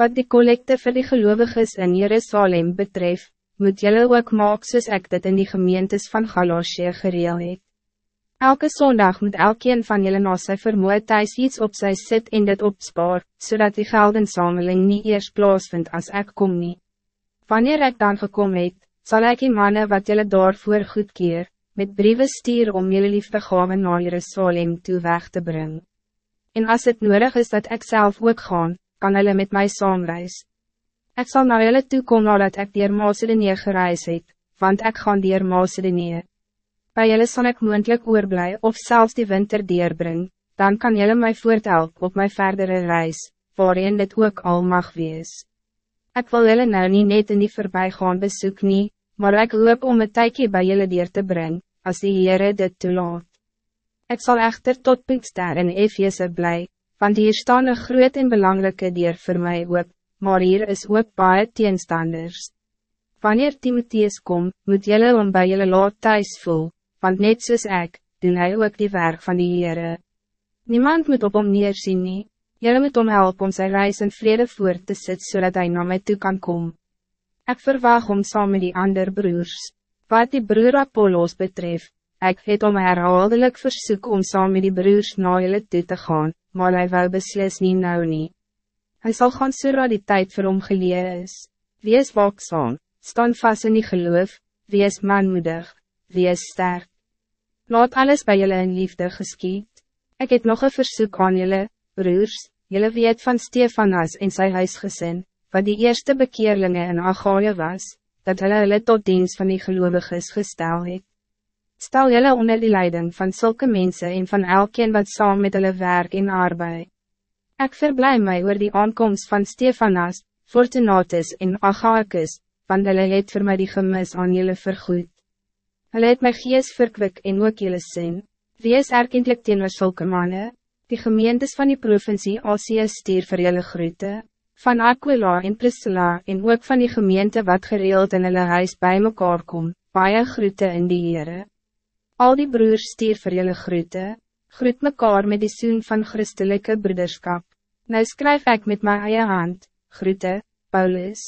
Wat die collecte voor die gelovigen in Jerusalem betreft, moet jullie ook maak soos ek dit in die gemeentes van Galatië gereel het. Elke zondag moet elkeen van jullie na sy vermoe thuis iets op sy sit en dit opspaar, zodat die geldensameling niet eerst plaatsvindt als ik kom nie. Wanneer ik dan gekomen het, zal ik die mannen wat jullie daarvoor goedkeer, met brieven stuur om jullie liefde gaven naar Jerusalem toe weg te brengen. En als het nodig is dat ik zelf ook gaan, kan hulle met mij saamreis. Ik zal naar jullie toe komen nadat ik dier Macedonië gereis het, want ik ga dier Macedonië. Bij jullie zal ik moendlik oorblij of zelfs die winter deurbring, dan kan jullie mij voorthelp op mijn verdere reis, waarin dit ook al mag wees. Ik wil jullie nou niet net in die voorbijgaan bezoek nie, maar ik loop om een tijdje bij jullie dier te brengen, als die Heere dit toelaat. Ik zal echter tot Pinkster en Efeze blij, want hier staan een groot en belangrijke dier voor mij op, maar hier is ook baie teenstanders. Wanneer Timotheus kom, moet jelle om bij jelle laat thuis voel, want net soos ek, doen hy ook die werk van die Heere. Niemand moet op hom neersien nie, jelle moet om help om sy reis in vrede voor te sit, zodat hij naar mij toe kan komen. Ik verwacht om samen met die ander broers. Wat die broer Apollos betreft, ik het om herhaaldelijk verzoek om samen met die broers na julle toe te gaan, maar hij wou beslis nie nou nie. Hy sal gaan so die tijd vir hom geleer is. Wees waakzaam, staan vast in die geloof, wees manmoedig, wees sterk. Laat alles bij jullie in liefde geschiet. Ik heb nog een verzoek aan jullie, broers, jullie weet van Stefanas en zijn huisgezin, wat die eerste bekeerlinge in Agaia was, dat hulle hulle tot dienst van die gelovigen gestel het. Stel julle onder die leiding van zulke mensen en van elkeen wat saam met hulle werk en arbeid. Ik verblij mij oor die aankomst van Stefanas, Fortunatus en Agaicus, want hulle het vir my die gemis aan julle vergoed. Hulle het my gees verkwik en ook julle sien, wees erkentlik teenoor sulke manne, die gemeentes van die provincie Asie stuur vir julle groete, van Aquila en Priscilla en ook van die gemeente wat gereeld in hulle huis bij mekaar kom, baie groete in die Heere. Al die broers stier vir julle groete, groet mekaar met die soen van christelijke broederskap. Nou skryf ik met mijn eie hand, groete, Paulus.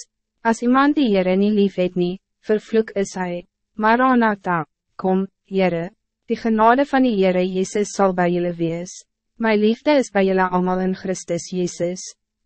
Als iemand die Heere nie lief het nie, vervloek is hij. Maranatha, kom, Heere, die genade van die Heere Jezus zal bij jullie wees. Mijn liefde is bij jullie allemaal in Christus Jezus.